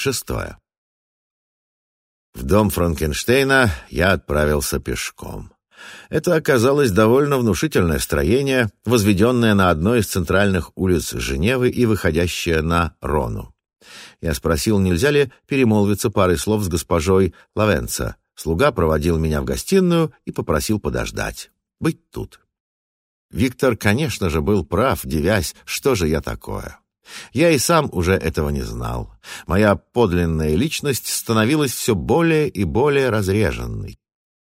Шестое. В дом Франкенштейна я отправился пешком. Это оказалось довольно внушительное строение, возведенное на одной из центральных улиц Женевы и выходящее на Рону. Я спросил, нельзя ли перемолвиться парой слов с госпожой Лавенца. Слуга проводил меня в гостиную и попросил подождать. Быть тут. Виктор, конечно же, был прав, девясь, что же я такое. Я и сам уже этого не знал. Моя подлинная личность становилась все более и более разреженной.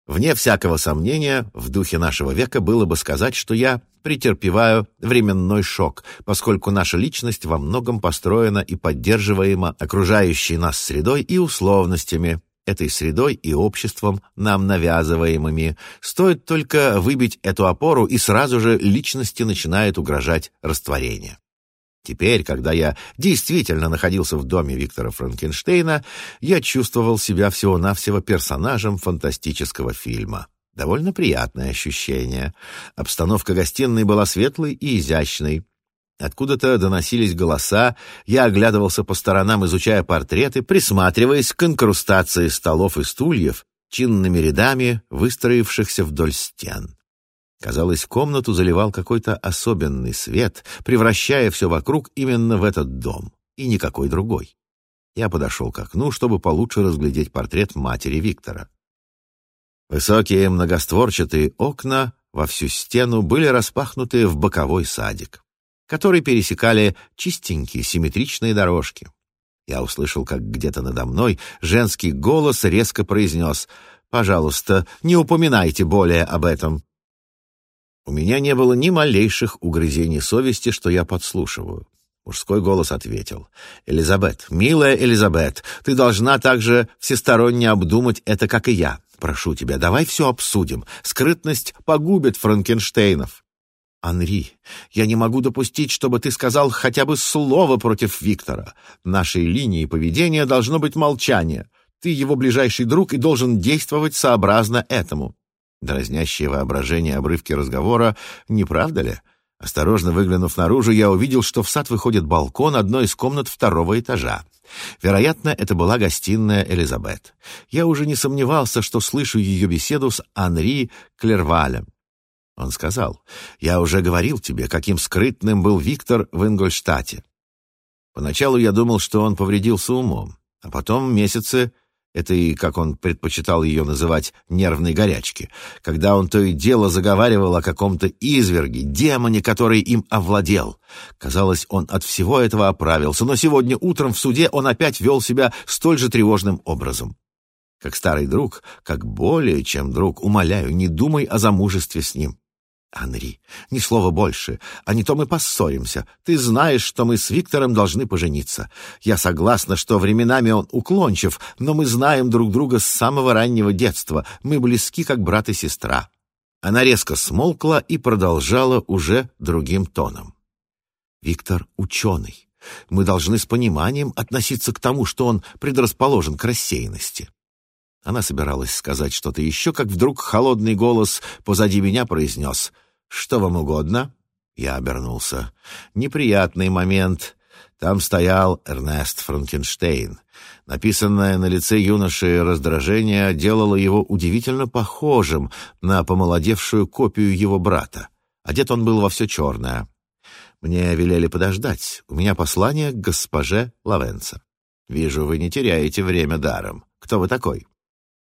Вне всякого сомнения, в духе нашего века было бы сказать, что я претерпеваю временной шок, поскольку наша личность во многом построена и поддерживаема окружающей нас средой и условностями, этой средой и обществом, нам навязываемыми. Стоит только выбить эту опору, и сразу же личности начинает угрожать растворение. Теперь, когда я действительно находился в доме Виктора Франкенштейна, я чувствовал себя всего-навсего персонажем фантастического фильма. Довольно приятное ощущение. Обстановка гостиной была светлой и изящной. Откуда-то доносились голоса, я оглядывался по сторонам, изучая портреты, присматриваясь к инкрустации столов и стульев, чинными рядами выстроившихся вдоль стен. Казалось, комнату заливал какой-то особенный свет, превращая все вокруг именно в этот дом и никакой другой. Я подошел к окну, чтобы получше разглядеть портрет матери Виктора. Высокие многостворчатые окна во всю стену были распахнуты в боковой садик, который пересекали чистенькие симметричные дорожки. Я услышал, как где-то надо мной женский голос резко произнес «Пожалуйста, не упоминайте более об этом. У меня не было ни малейших угрызений совести, что я подслушиваю. Мужской голос ответил. «Элизабет, милая Элизабет, ты должна также всесторонне обдумать это, как и я. Прошу тебя, давай все обсудим. Скрытность погубит Франкенштейнов». «Анри, я не могу допустить, чтобы ты сказал хотя бы слово против Виктора. Нашей линии поведения должно быть молчание. Ты его ближайший друг и должен действовать сообразно этому. Дразнящее воображение обрывки разговора, не правда ли? Осторожно выглянув наружу, я увидел, что в сад выходит балкон одной из комнат второго этажа. Вероятно, это была гостиная Элизабет. Я уже не сомневался, что слышу ее беседу с Анри Клервалем. Он сказал, «Я уже говорил тебе, каким скрытным был Виктор в Ингольштате. Поначалу я думал, что он повредился умом, а потом месяцы этой, как он предпочитал ее называть, нервной горячки, когда он то и дело заговаривал о каком-то изверге, демоне, который им овладел. Казалось, он от всего этого оправился, но сегодня утром в суде он опять вел себя столь же тревожным образом. Как старый друг, как более чем друг, умоляю, не думай о замужестве с ним. Анри, ни слова больше, а не то мы поссоримся. Ты знаешь, что мы с Виктором должны пожениться. Я согласна, что временами он уклончив, но мы знаем друг друга с самого раннего детства. Мы близки, как брат и сестра». Она резко смолкла и продолжала уже другим тоном. «Виктор — ученый. Мы должны с пониманием относиться к тому, что он предрасположен к рассеянности». Она собиралась сказать что-то еще, как вдруг холодный голос позади меня произнес — «Что вам угодно?» Я обернулся. «Неприятный момент». Там стоял Эрнест Франкенштейн. Написанное на лице юноши раздражение делало его удивительно похожим на помолодевшую копию его брата. Одет он был во все черное. Мне велели подождать. У меня послание к госпоже Лавенца. «Вижу, вы не теряете время даром. Кто вы такой?»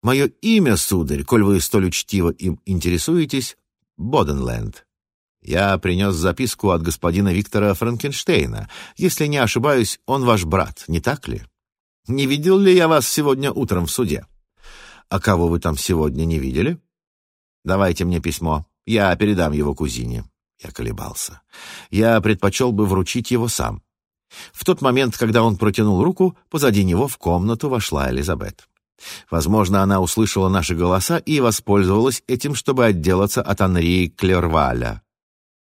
«Мое имя, сударь, коль вы столь учтиво им интересуетесь, Боденленд. Я принес записку от господина Виктора Франкенштейна. Если не ошибаюсь, он ваш брат, не так ли? Не видел ли я вас сегодня утром в суде? А кого вы там сегодня не видели? Давайте мне письмо. Я передам его кузине. Я колебался. Я предпочел бы вручить его сам. В тот момент, когда он протянул руку, позади него в комнату вошла Элизабет. Возможно, она услышала наши голоса и воспользовалась этим, чтобы отделаться от Анрии Клерваля.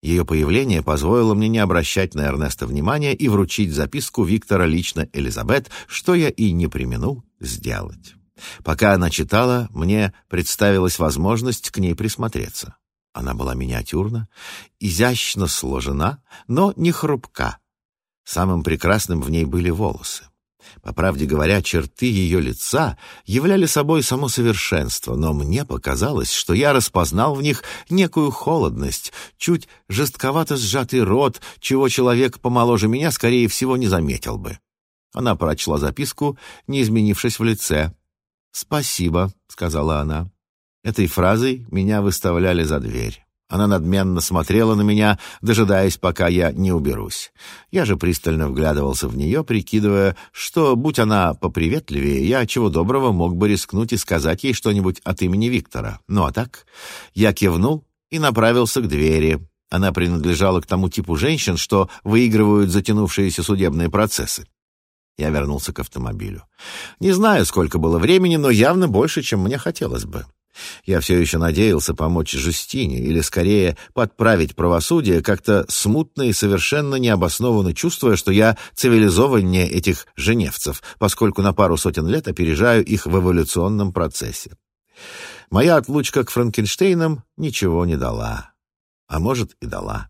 Ее появление позволило мне не обращать на Эрнеста внимания и вручить записку Виктора лично Элизабет, что я и не применул сделать. Пока она читала, мне представилась возможность к ней присмотреться. Она была миниатюрна, изящно сложена, но не хрупка. Самым прекрасным в ней были волосы. По правде говоря, черты ее лица являли собой само совершенство, но мне показалось, что я распознал в них некую холодность, чуть жестковато сжатый рот, чего человек помоложе меня, скорее всего, не заметил бы. Она прочла записку, не изменившись в лице. «Спасибо», — сказала она. Этой фразой меня выставляли за дверь. Она надменно смотрела на меня, дожидаясь, пока я не уберусь. Я же пристально вглядывался в нее, прикидывая, что, будь она поприветливее, я чего доброго мог бы рискнуть и сказать ей что-нибудь от имени Виктора. Ну а так, я кивнул и направился к двери. Она принадлежала к тому типу женщин, что выигрывают затянувшиеся судебные процессы. Я вернулся к автомобилю. Не знаю, сколько было времени, но явно больше, чем мне хотелось бы. Я все еще надеялся помочь Жестине, или, скорее, подправить правосудие, как-то смутно и совершенно необоснованно чувствуя, что я цивилизованнее этих женевцев, поскольку на пару сотен лет опережаю их в эволюционном процессе. Моя отлучка к Франкенштейнам ничего не дала. А может, и дала.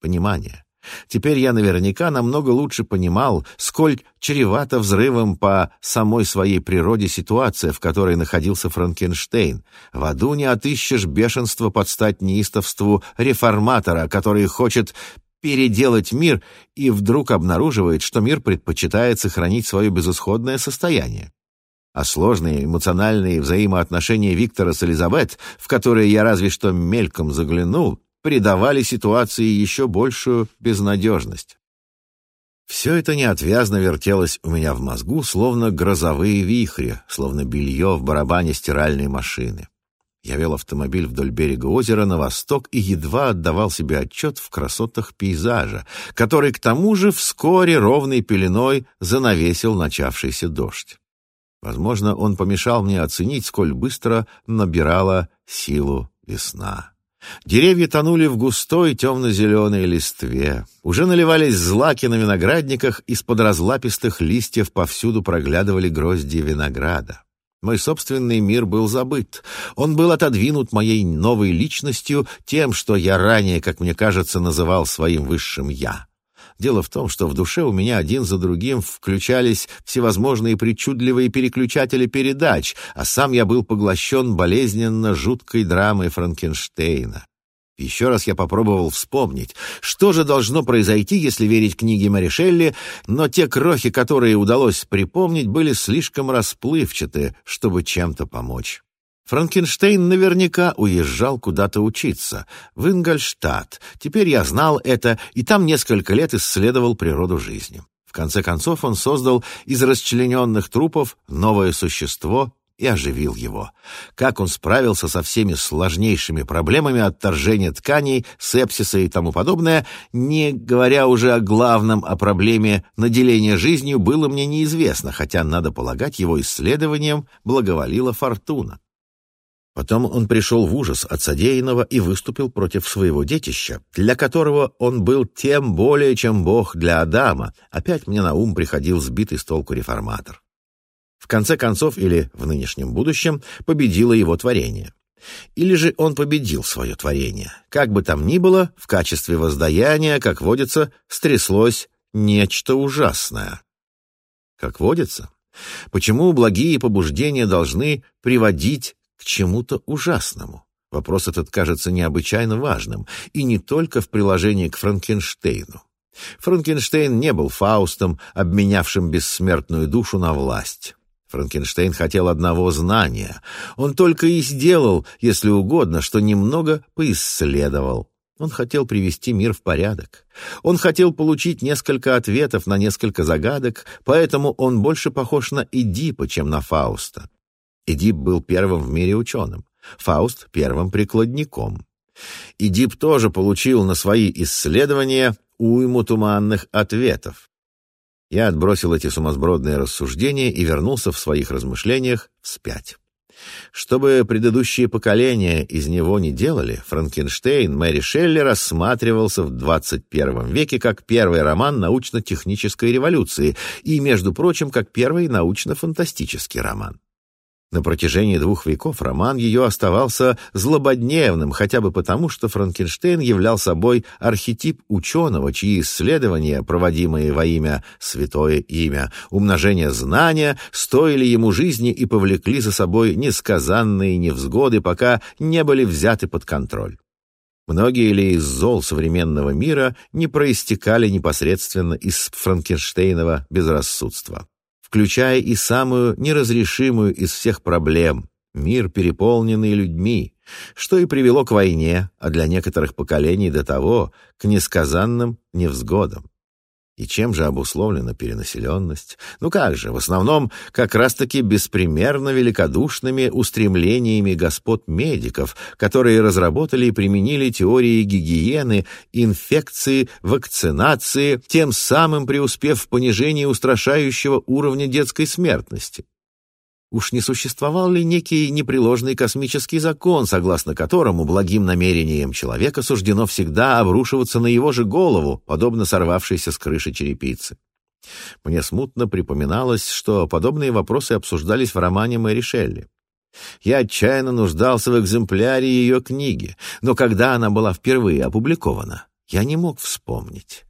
Понимание. Теперь я наверняка намного лучше понимал, сколь чревата взрывом по самой своей природе ситуация, в которой находился Франкенштейн. В аду не отыщешь бешенство под стать неистовству реформатора, который хочет переделать мир и вдруг обнаруживает, что мир предпочитает сохранить свое безысходное состояние а сложные эмоциональные взаимоотношения Виктора с Элизабет, в которые я разве что мельком заглянул, придавали ситуации еще большую безнадежность. Все это неотвязно вертелось у меня в мозгу, словно грозовые вихри, словно белье в барабане стиральной машины. Я вел автомобиль вдоль берега озера на восток и едва отдавал себе отчет в красотах пейзажа, который, к тому же, вскоре ровной пеленой занавесил начавшийся дождь. Возможно, он помешал мне оценить, сколь быстро набирала силу весна. Деревья тонули в густой темно-зеленой листве. Уже наливались злаки на виноградниках, из-под разлапистых листьев повсюду проглядывали грозди винограда. Мой собственный мир был забыт. Он был отодвинут моей новой личностью, тем, что я ранее, как мне кажется, называл своим высшим «я». Дело в том, что в душе у меня один за другим включались всевозможные причудливые переключатели передач, а сам я был поглощен болезненно жуткой драмой Франкенштейна. Еще раз я попробовал вспомнить, что же должно произойти, если верить книге Маришелли, но те крохи, которые удалось припомнить, были слишком расплывчаты, чтобы чем-то помочь. Франкенштейн наверняка уезжал куда-то учиться, в Ингольштадт. Теперь я знал это, и там несколько лет исследовал природу жизни. В конце концов он создал из расчлененных трупов новое существо и оживил его. Как он справился со всеми сложнейшими проблемами отторжения тканей, сепсиса и тому подобное, не говоря уже о главном, о проблеме наделения жизнью, было мне неизвестно, хотя, надо полагать, его исследованием благоволила фортуна. Потом он пришел в ужас от содеянного и выступил против своего детища, для которого он был тем более, чем Бог для Адама. Опять мне на ум приходил сбитый с толку реформатор. В конце концов, или в нынешнем будущем, победило его творение. Или же он победил свое творение. Как бы там ни было, в качестве воздаяния, как водится, стряслось нечто ужасное. Как водится? Почему благие побуждения должны приводить к чему-то ужасному. Вопрос этот кажется необычайно важным, и не только в приложении к Франкенштейну. Франкенштейн не был Фаустом, обменявшим бессмертную душу на власть. Франкенштейн хотел одного знания. Он только и сделал, если угодно, что немного поисследовал. Он хотел привести мир в порядок. Он хотел получить несколько ответов на несколько загадок, поэтому он больше похож на Эдипа, чем на Фауста. Эдип был первым в мире ученым, Фауст — первым прикладником. Эдип тоже получил на свои исследования уйму туманных ответов. Я отбросил эти сумасбродные рассуждения и вернулся в своих размышлениях вспять. Чтобы предыдущие поколения из него не делали, Франкенштейн Мэри Шелли рассматривался в 21 веке как первый роман научно-технической революции и, между прочим, как первый научно-фантастический роман. На протяжении двух веков роман ее оставался злободневным, хотя бы потому, что Франкенштейн являл собой архетип ученого, чьи исследования, проводимые во имя «святое имя», умножение знания, стоили ему жизни и повлекли за собой несказанные невзгоды, пока не были взяты под контроль. Многие ли из зол современного мира не проистекали непосредственно из франкенштейнова безрассудства включая и самую неразрешимую из всех проблем — мир, переполненный людьми, что и привело к войне, а для некоторых поколений до того — к несказанным невзгодам. И чем же обусловлена перенаселенность? Ну как же, в основном как раз-таки беспримерно великодушными устремлениями господ-медиков, которые разработали и применили теории гигиены, инфекции, вакцинации, тем самым преуспев в понижении устрашающего уровня детской смертности. Уж не существовал ли некий непреложный космический закон, согласно которому благим намерениям человека суждено всегда обрушиваться на его же голову, подобно сорвавшейся с крыши черепицы? Мне смутно припоминалось, что подобные вопросы обсуждались в романе Мэри Шелли. Я отчаянно нуждался в экземпляре ее книги, но когда она была впервые опубликована, я не мог вспомнить,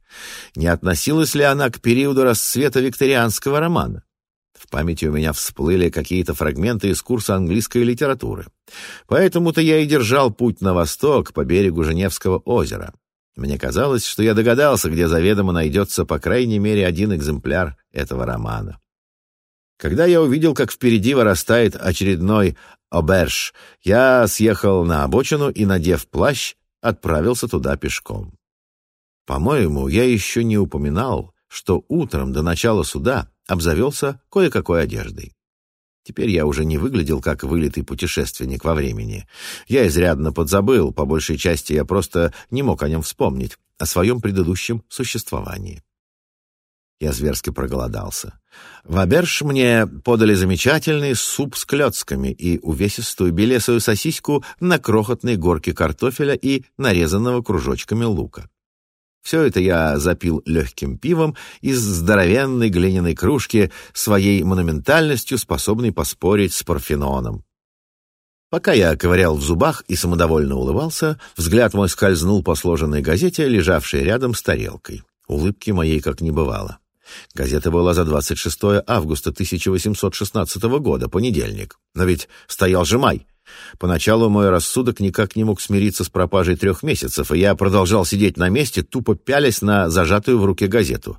не относилась ли она к периоду расцвета викторианского романа. В памяти у меня всплыли какие-то фрагменты из курса английской литературы. Поэтому-то я и держал путь на восток по берегу Женевского озера. Мне казалось, что я догадался, где заведомо найдется по крайней мере один экземпляр этого романа. Когда я увидел, как впереди вырастает очередной оберж, я съехал на обочину и, надев плащ, отправился туда пешком. По-моему, я еще не упоминал, что утром до начала суда обзавелся кое-какой одеждой. Теперь я уже не выглядел как вылитый путешественник во времени. Я изрядно подзабыл, по большей части я просто не мог о нем вспомнить, о своем предыдущем существовании. Я зверски проголодался. В Аберш мне подали замечательный суп с клетками и увесистую белесую сосиску на крохотной горке картофеля и нарезанного кружочками лука. Все это я запил легким пивом из здоровенной глиняной кружки своей монументальностью, способной поспорить с Парфеноном. Пока я ковырял в зубах и самодовольно улыбался, взгляд мой скользнул по сложенной газете, лежавшей рядом с тарелкой. Улыбки моей как не бывало. Газета была за 26 августа 1816 года, понедельник. Но ведь стоял же май. Поначалу мой рассудок никак не мог смириться с пропажей трех месяцев, и я продолжал сидеть на месте, тупо пялясь на зажатую в руке газету.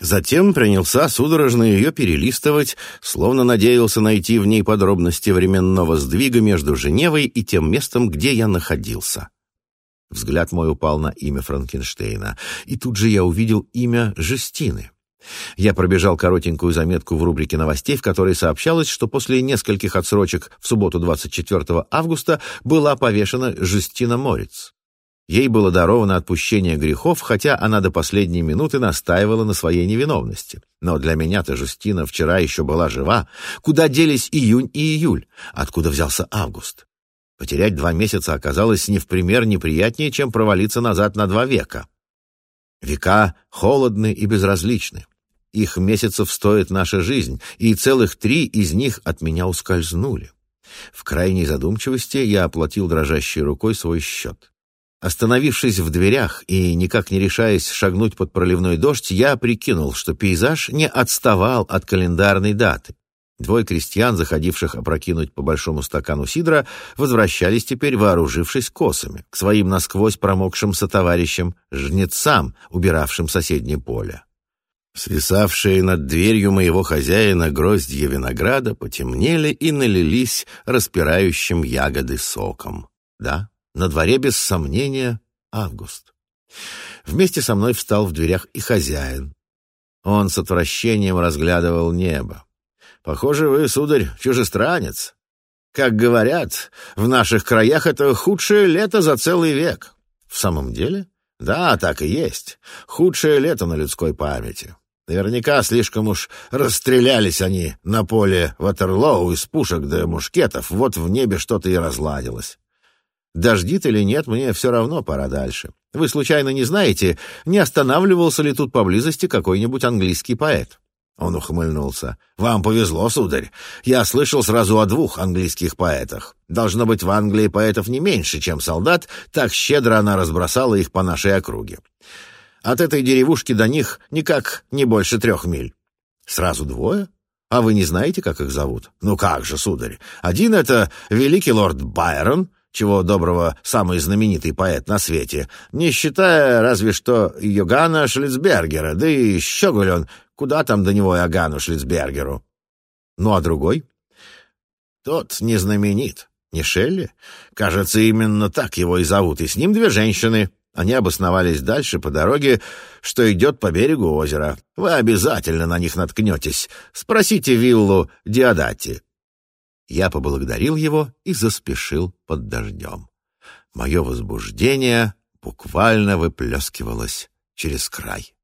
Затем принялся судорожно ее перелистывать, словно надеялся найти в ней подробности временного сдвига между Женевой и тем местом, где я находился. Взгляд мой упал на имя Франкенштейна, и тут же я увидел имя Жестины. Я пробежал коротенькую заметку в рубрике новостей, в которой сообщалось, что после нескольких отсрочек в субботу 24 августа была повешена Жестина Морец. Ей было даровано отпущение грехов, хотя она до последней минуты настаивала на своей невиновности. Но для меня-то Жустина вчера еще была жива. Куда делись июнь и июль? Откуда взялся август? Потерять два месяца оказалось не в пример неприятнее, чем провалиться назад на два века. Века холодны и безразличны. Их месяцев стоит наша жизнь, и целых три из них от меня ускользнули. В крайней задумчивости я оплатил дрожащей рукой свой счет. Остановившись в дверях и никак не решаясь шагнуть под проливной дождь, я прикинул, что пейзаж не отставал от календарной даты, Двое крестьян, заходивших опрокинуть по большому стакану сидра, возвращались теперь, вооружившись косами, к своим насквозь промокшим сотоварищам, жнецам, убиравшим соседнее поле. Свисавшие над дверью моего хозяина гроздья винограда потемнели и налились распирающим ягоды соком. Да, на дворе, без сомнения, август. Вместе со мной встал в дверях и хозяин. Он с отвращением разглядывал небо. Похоже, вы, сударь, чужестранец. Как говорят, в наших краях это худшее лето за целый век. В самом деле? Да, так и есть. Худшее лето на людской памяти. Наверняка слишком уж расстрелялись они на поле Ватерлоу из пушек до мушкетов. Вот в небе что-то и разладилось. Дождит или нет, мне все равно пора дальше. Вы случайно не знаете, не останавливался ли тут поблизости какой-нибудь английский поэт? Он ухмыльнулся. «Вам повезло, сударь. Я слышал сразу о двух английских поэтах. Должно быть, в Англии поэтов не меньше, чем солдат, так щедро она разбросала их по нашей округе. От этой деревушки до них никак не больше трех миль». «Сразу двое? А вы не знаете, как их зовут?» «Ну как же, сударь. Один — это великий лорд Байрон, чего доброго самый знаменитый поэт на свете, не считая разве что Йогана Шлицбергера, да и Щеголь он Куда там до него Иоганну Шлицбергеру? Ну, а другой? Тот не знаменит. Не Шелли? Кажется, именно так его и зовут. И с ним две женщины. Они обосновались дальше по дороге, что идет по берегу озера. Вы обязательно на них наткнетесь. Спросите виллу Диодати. Я поблагодарил его и заспешил под дождем. Мое возбуждение буквально выплескивалось через край.